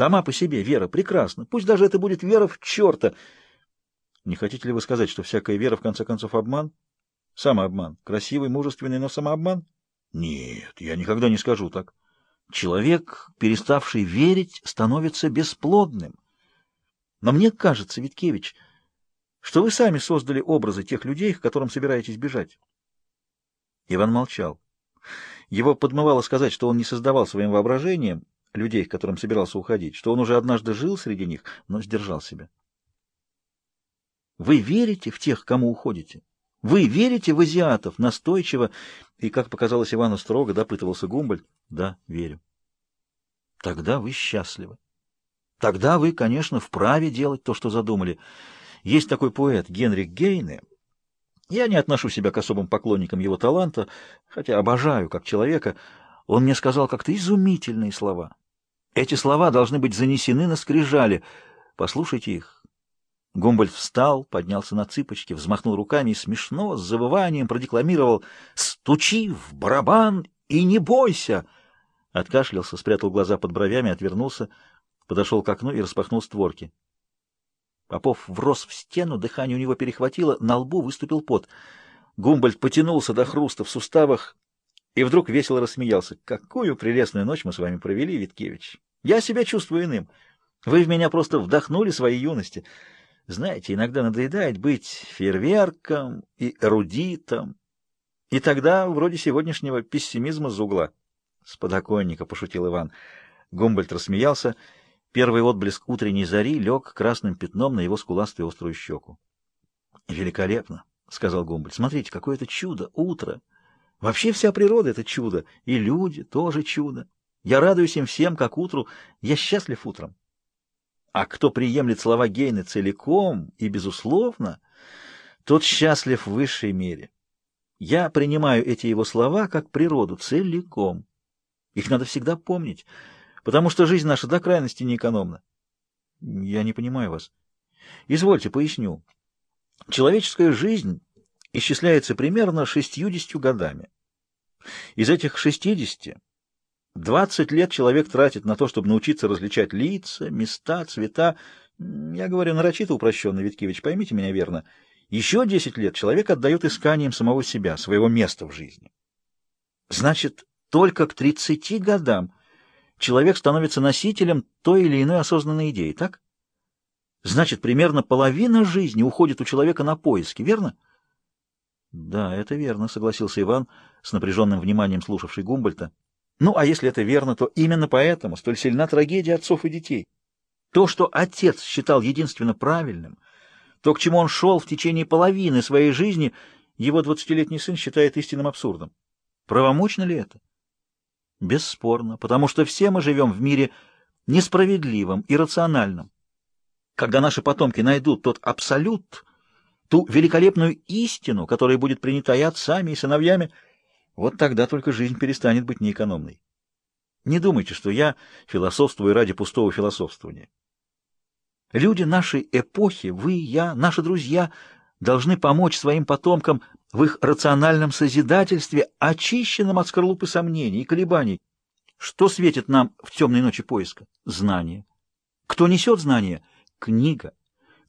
Сама по себе вера прекрасна. Пусть даже это будет вера в черта. Не хотите ли вы сказать, что всякая вера, в конце концов, обман? Самообман. Красивый, мужественный, но самообман? Нет, я никогда не скажу так. Человек, переставший верить, становится бесплодным. Но мне кажется, Виткевич, что вы сами создали образы тех людей, к которым собираетесь бежать. Иван молчал. Его подмывало сказать, что он не создавал своим воображением, людей, к которым собирался уходить, что он уже однажды жил среди них, но сдержал себя. Вы верите в тех, кому уходите? Вы верите в азиатов настойчиво? И, как показалось Ивану строго, допытывался Гумбольд. Да, верю. Тогда вы счастливы. Тогда вы, конечно, вправе делать то, что задумали. Есть такой поэт Генрих Гейне. Я не отношу себя к особым поклонникам его таланта, хотя обожаю как человека. Он мне сказал как-то изумительные слова. Эти слова должны быть занесены на скрижали. Послушайте их. Гомбольд встал, поднялся на цыпочки, взмахнул руками и смешно, с завыванием продекламировал «Стучи в барабан и не бойся!» Откашлялся, спрятал глаза под бровями, отвернулся, подошел к окну и распахнул створки. Попов врос в стену, дыхание у него перехватило, на лбу выступил пот. Гумбольд потянулся до хруста в суставах, и вдруг весело рассмеялся. «Какую прелестную ночь мы с вами провели, Виткевич! Я себя чувствую иным. Вы в меня просто вдохнули своей юности. Знаете, иногда надоедает быть фейерверком и эрудитом. И тогда, вроде сегодняшнего пессимизма с угла». С подоконника пошутил Иван. Гумбольд рассмеялся. Первый отблеск утренней зари лег красным пятном на его скуластую острую щеку. «Великолепно!» — сказал Гумбольд. «Смотрите, какое это чудо! Утро!» Вообще вся природа — это чудо, и люди тоже чудо. Я радуюсь им всем, как утру, я счастлив утром. А кто приемлет слова Гейна целиком и безусловно, тот счастлив в высшей мере. Я принимаю эти его слова как природу целиком. Их надо всегда помнить, потому что жизнь наша до крайности неэкономна. Я не понимаю вас. Извольте, поясню. Человеческая жизнь исчисляется примерно 60 годами. Из этих 60 20 лет человек тратит на то, чтобы научиться различать лица, места, цвета. Я говорю нарочито упрощенно, Виткевич, поймите меня верно. Еще 10 лет человек отдает исканиям самого себя, своего места в жизни. Значит, только к 30 годам человек становится носителем той или иной осознанной идеи, так? Значит, примерно половина жизни уходит у человека на поиски, верно? Да, это верно, согласился Иван, с напряженным вниманием слушавший Гумбольта. Ну, а если это верно, то именно поэтому столь сильна трагедия отцов и детей. То, что отец считал единственно правильным, то, к чему он шел в течение половины своей жизни, его двадцатилетний сын считает истинным абсурдом. Правомочно ли это? Бесспорно, потому что все мы живем в мире несправедливом, иррациональном. Когда наши потомки найдут тот абсолют, ту великолепную истину, которая будет принята и отцами, и сыновьями, вот тогда только жизнь перестанет быть неэкономной. Не думайте, что я философствую ради пустого философствования. Люди нашей эпохи, вы, я, наши друзья, должны помочь своим потомкам в их рациональном созидательстве, очищенном от скорлупы сомнений и колебаний. Что светит нам в темной ночи поиска? Знание. Кто несет знание? Книга.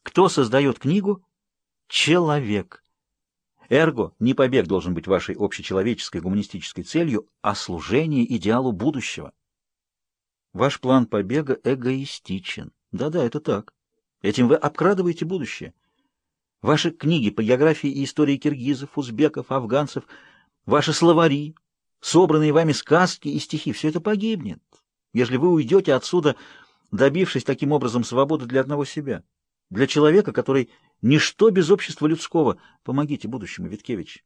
Кто создает книгу? человек. Эрго не побег должен быть вашей общечеловеческой гуманистической целью, а служение идеалу будущего. Ваш план побега эгоистичен. Да-да, это так. Этим вы обкрадываете будущее. Ваши книги по географии и истории киргизов, узбеков, афганцев, ваши словари, собранные вами сказки и стихи, все это погибнет, если вы уйдете отсюда, добившись таким образом свободы для одного себя для человека, который ничто без общества людского. Помогите будущему, Виткевич.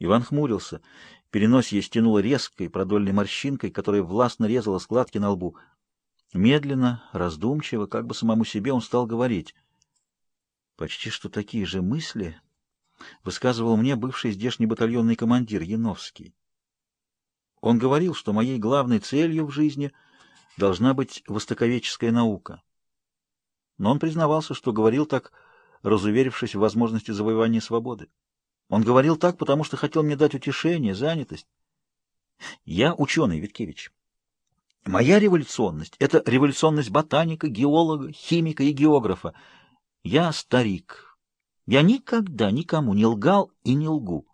Иван хмурился. Переносье стянуло резкой, продольной морщинкой, которая властно резала складки на лбу. Медленно, раздумчиво, как бы самому себе он стал говорить. Почти что такие же мысли высказывал мне бывший здешний батальонный командир Яновский. Он говорил, что моей главной целью в жизни должна быть востоковеческая наука но он признавался, что говорил так, разуверившись в возможности завоевания свободы. Он говорил так, потому что хотел мне дать утешение, занятость. Я ученый, Виткевич. Моя революционность — это революционность ботаника, геолога, химика и географа. Я старик. Я никогда никому не лгал и не лгу.